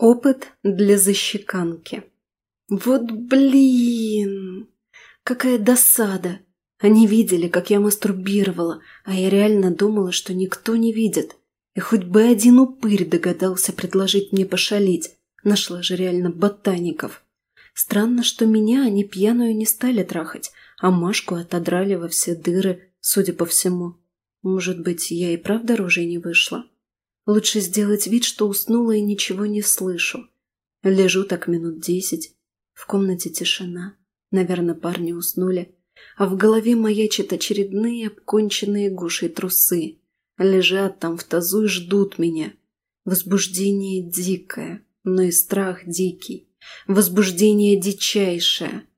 Опыт для защеканки. Вот блин! Какая досада! Они видели, как я мастурбировала, а я реально думала, что никто не видит. И хоть бы один упырь догадался предложить мне пошалить. Нашла же реально ботаников. Странно, что меня они пьяную не стали трахать, а Машку отодрали во все дыры, судя по всему. Может быть, я и правда рожей не вышла? Лучше сделать вид, что уснула и ничего не слышу. Лежу так минут десять. В комнате тишина. Наверное, парни уснули. А в голове маячат очередные обконченные гушей трусы. Лежат там в тазу и ждут меня. Возбуждение дикое, но и страх дикий. Возбуждение дичайшее.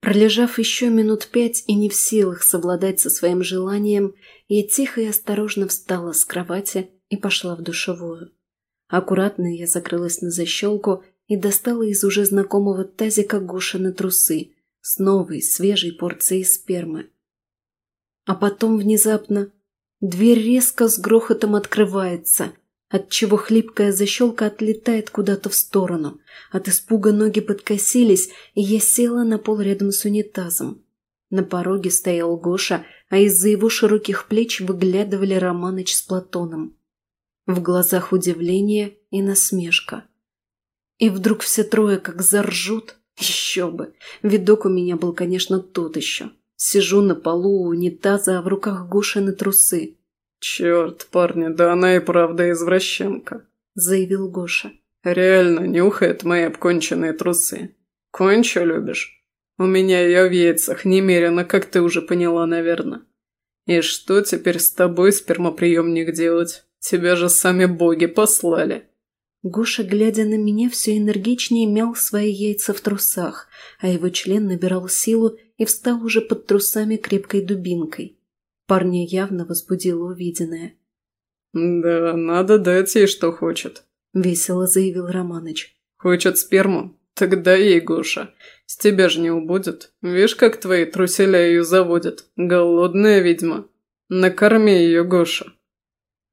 Пролежав еще минут пять и не в силах совладать со своим желанием, я тихо и осторожно встала с кровати и пошла в душевую. Аккуратно я закрылась на защелку и достала из уже знакомого тазика Гошины трусы с новой, свежей порцией спермы. А потом внезапно дверь резко с грохотом открывается, отчего хлипкая защелка отлетает куда-то в сторону. От испуга ноги подкосились, и я села на пол рядом с унитазом. На пороге стоял Гоша, а из-за его широких плеч выглядывали Романыч с Платоном. В глазах удивление и насмешка. И вдруг все трое как заржут. Еще бы. Видок у меня был, конечно, тот еще. Сижу на полу у унитаза, а в руках Гошины трусы. «Черт, парни, да она и правда извращенка», – заявил Гоша. «Реально нюхает мои обконченные трусы. Кончо любишь? У меня ее в яйцах немерено, как ты уже поняла, наверное. И что теперь с тобой, спермоприемник, делать? Тебя же сами боги послали». Гоша, глядя на меня, все энергичнее мял свои яйца в трусах, а его член набирал силу и встал уже под трусами крепкой дубинкой. Парня явно возбудило увиденное. «Да, надо дать ей, что хочет», – весело заявил Романыч. «Хочет сперму? Тогда ей, Гоша. С тебя же не убудет. Видишь, как твои труселя ее заводят. Голодная ведьма. Накорми ее, Гоша».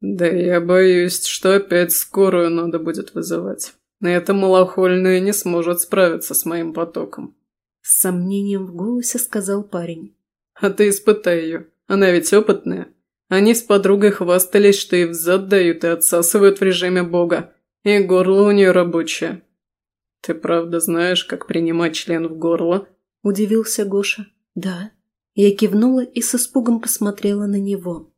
«Да я боюсь, что опять скорую надо будет вызывать. Эта малохольная не сможет справиться с моим потоком». С сомнением в голосе сказал парень. «А ты испытай ее. Она ведь опытная. Они с подругой хвастались, что и взад дают и отсасывают в режиме бога. И горло у нее рабочее». «Ты правда знаешь, как принимать член в горло?» – удивился Гоша. «Да». Я кивнула и с испугом посмотрела на него.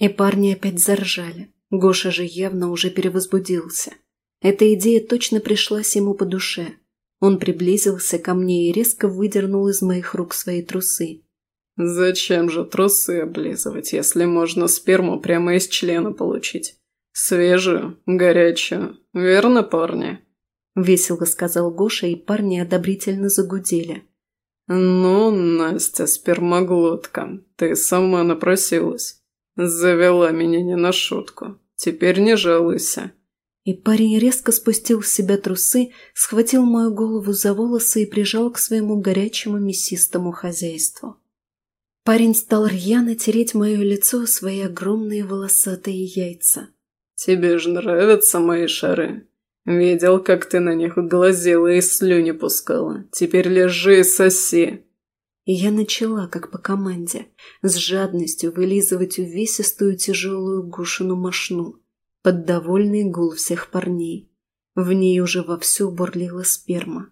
И парни опять заржали. Гоша же явно уже перевозбудился. Эта идея точно пришлась ему по душе. Он приблизился ко мне и резко выдернул из моих рук свои трусы. «Зачем же трусы облизывать, если можно сперму прямо из члена получить? Свежую, горячую, верно, парни?» Весело сказал Гоша, и парни одобрительно загудели. «Ну, Настя, спермоглотка, ты сама напросилась. Завела меня не на шутку. Теперь не жалуйся. И парень резко спустил с себя трусы, схватил мою голову за волосы и прижал к своему горячему мясистому хозяйству. Парень стал рьяно тереть мое лицо свои огромные волосатые яйца. «Тебе же нравятся мои шары. Видел, как ты на них глазела и слюни пускала. Теперь лежи и соси». И я начала, как по команде, с жадностью вылизывать увесистую тяжелую гушину мошну под довольный гул всех парней. В ней уже вовсю бурлила сперма.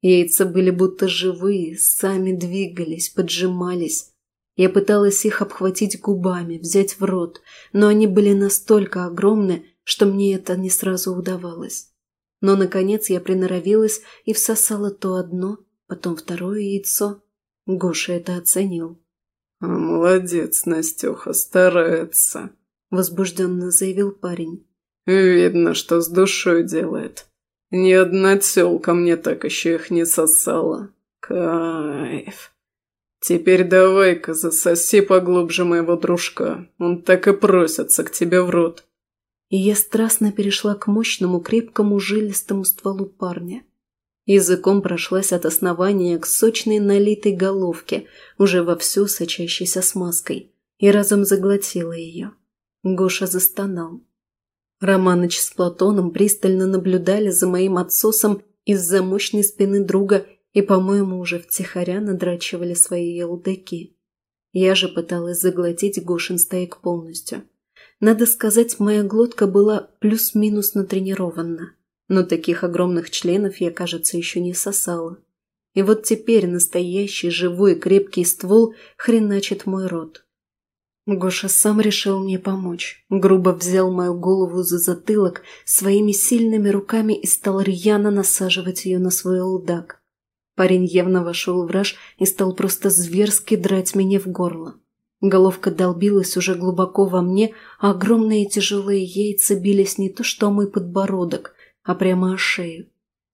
Яйца были будто живые, сами двигались, поджимались. Я пыталась их обхватить губами, взять в рот, но они были настолько огромны, что мне это не сразу удавалось. Но, наконец, я приноровилась и всосала то одно, потом второе яйцо, Гоша это оценил. «А «Молодец, Настюха, старается», – возбужденно заявил парень. «Видно, что с душой делает. Ни одна тёлка мне так еще их не сосала. Кайф. Теперь давай-ка засоси поглубже моего дружка. Он так и просится к тебе в рот». И я страстно перешла к мощному, крепкому, жилистому стволу парня. Языком прошлась от основания к сочной налитой головке, уже вовсю сочащейся смазкой, и разом заглотила ее. Гоша застонал. Романыч с Платоном пристально наблюдали за моим отсосом из-за мощной спины друга и, по-моему, уже втихаря надрачивали свои елдаки. Я же пыталась заглотить Гошин стоек полностью. Надо сказать, моя глотка была плюс-минус натренирована, но таких огромных членов я, кажется, еще не сосала. И вот теперь настоящий живой крепкий ствол хреначит мой рот. Гоша сам решил мне помочь. Грубо взял мою голову за затылок своими сильными руками и стал рьяно насаживать ее на свой лдак. Парень явно вошел в раж и стал просто зверски драть меня в горло. Головка долбилась уже глубоко во мне, а огромные тяжелые яйца бились не то что мой подбородок, а прямо о шею.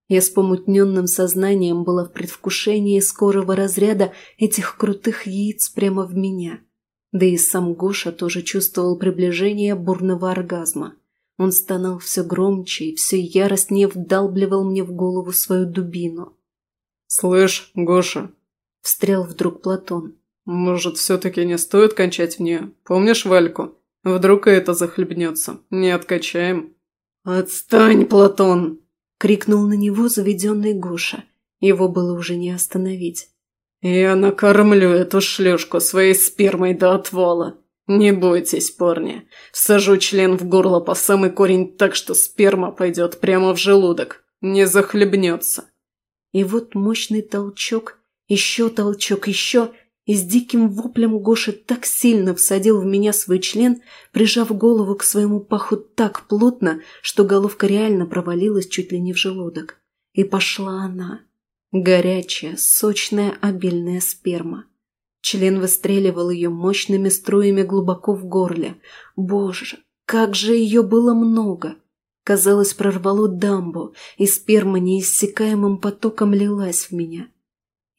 Я с помутненным сознанием была в предвкушении скорого разряда этих крутых яиц прямо в меня – да и сам Гоша тоже чувствовал приближение бурного оргазма. Он стонал все громче и все яростнее вдалбливал мне в голову свою дубину. «Слышь, Гоша!» – встрял вдруг Платон. «Может, все-таки не стоит кончать в нее? Помнишь Вальку? Вдруг и это захлебнется. Не откачаем?» «Отстань, Платон!» – крикнул на него заведенный Гоша. Его было уже не остановить. «Я накормлю эту шлюшку своей спермой до отвала. Не бойтесь, парни. Всажу член в горло по самый корень так, что сперма пойдет прямо в желудок. Не захлебнется». И вот мощный толчок, еще толчок, еще, и с диким воплем Гоша так сильно всадил в меня свой член, прижав голову к своему паху так плотно, что головка реально провалилась чуть ли не в желудок. И пошла она. Горячая, сочная, обильная сперма. Член выстреливал ее мощными струями глубоко в горле. Боже, как же ее было много! Казалось, прорвало дамбу, и сперма неиссякаемым потоком лилась в меня.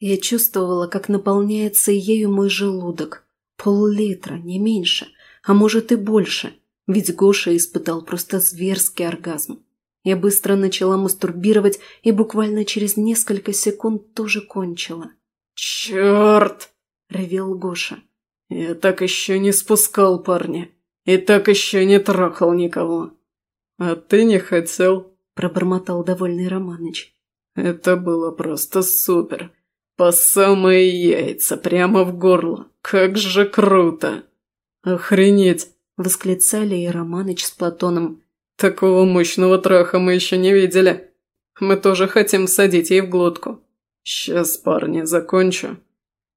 Я чувствовала, как наполняется ею мой желудок. Пол-литра, не меньше, а может и больше, ведь Гоша испытал просто зверский оргазм. Я быстро начала мастурбировать и буквально через несколько секунд тоже кончила. «Черт!» – ревел Гоша. «Я так еще не спускал парня. И так еще не трахал никого». «А ты не хотел?» – пробормотал довольный Романыч. «Это было просто супер. По самые яйца, прямо в горло. Как же круто!» «Охренеть!» – восклицали и Романыч с Платоном. Такого мощного траха мы еще не видели. Мы тоже хотим всадить ей в глотку. Сейчас, парни, закончу.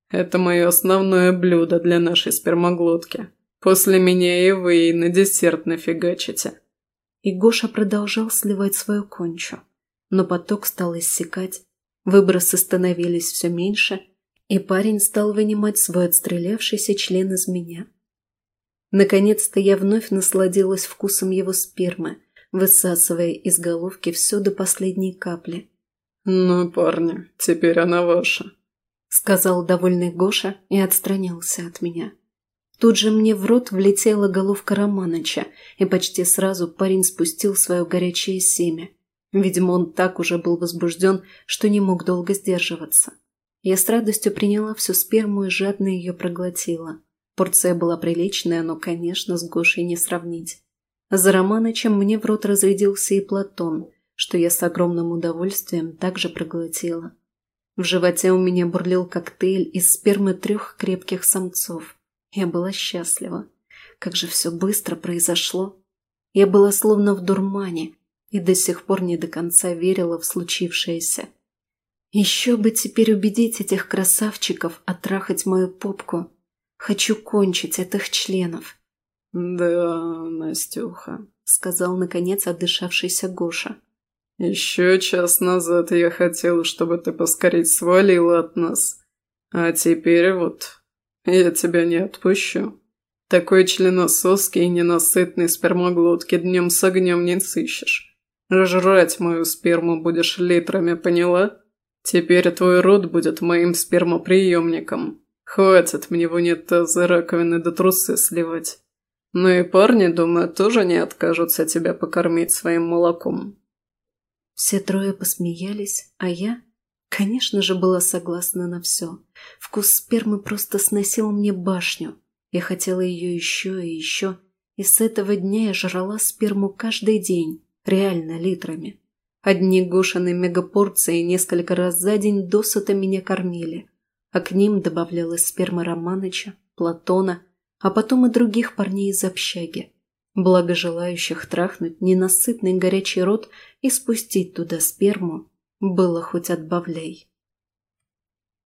Это мое основное блюдо для нашей спермоглотки. После меня и вы ей на десерт нафигачите. И Гоша продолжал сливать свою кончу. Но поток стал иссякать, выбросы становились все меньше, и парень стал вынимать свой отстрелявшийся член из меня. Наконец-то я вновь насладилась вкусом его спермы, высасывая из головки все до последней капли. «Ну, парни, теперь она ваша», — сказал довольный Гоша и отстранился от меня. Тут же мне в рот влетела головка Романыча, и почти сразу парень спустил свое горячее семя. Видимо, он так уже был возбужден, что не мог долго сдерживаться. Я с радостью приняла всю сперму и жадно ее проглотила. Порция была приличная, но, конечно, с Гошей не сравнить. За Романычем мне в рот разрядился и Платон, что я с огромным удовольствием также проглотила. В животе у меня бурлил коктейль из спермы трех крепких самцов. Я была счастлива. Как же все быстро произошло. Я была словно в дурмане и до сих пор не до конца верила в случившееся. Еще бы теперь убедить этих красавчиков оттрахать мою попку – Хочу кончить этих членов. «Да, Настюха», — сказал наконец отдышавшийся Гоша. «Еще час назад я хотел, чтобы ты поскорее свалила от нас. А теперь вот, я тебя не отпущу. Такой членосоский и ненасытный спермоглотки днем с огнем не сыщешь. Жрать мою сперму будешь литрами, поняла? Теперь твой рот будет моим спермоприемником». Хватит мне в унитазы раковины до трусы сливать. Ну и парни, думаю, тоже не откажутся тебя покормить своим молоком. Все трое посмеялись, а я, конечно же, была согласна на все. Вкус спермы просто сносил мне башню. Я хотела ее еще и еще, И с этого дня я жрала сперму каждый день, реально литрами. Одни Гошины мегапорции несколько раз за день досыта меня кормили, а к ним добавлялась сперма Романыча, Платона, а потом и других парней из общаги. Благо желающих трахнуть ненасытный горячий рот и спустить туда сперму было хоть отбавляй.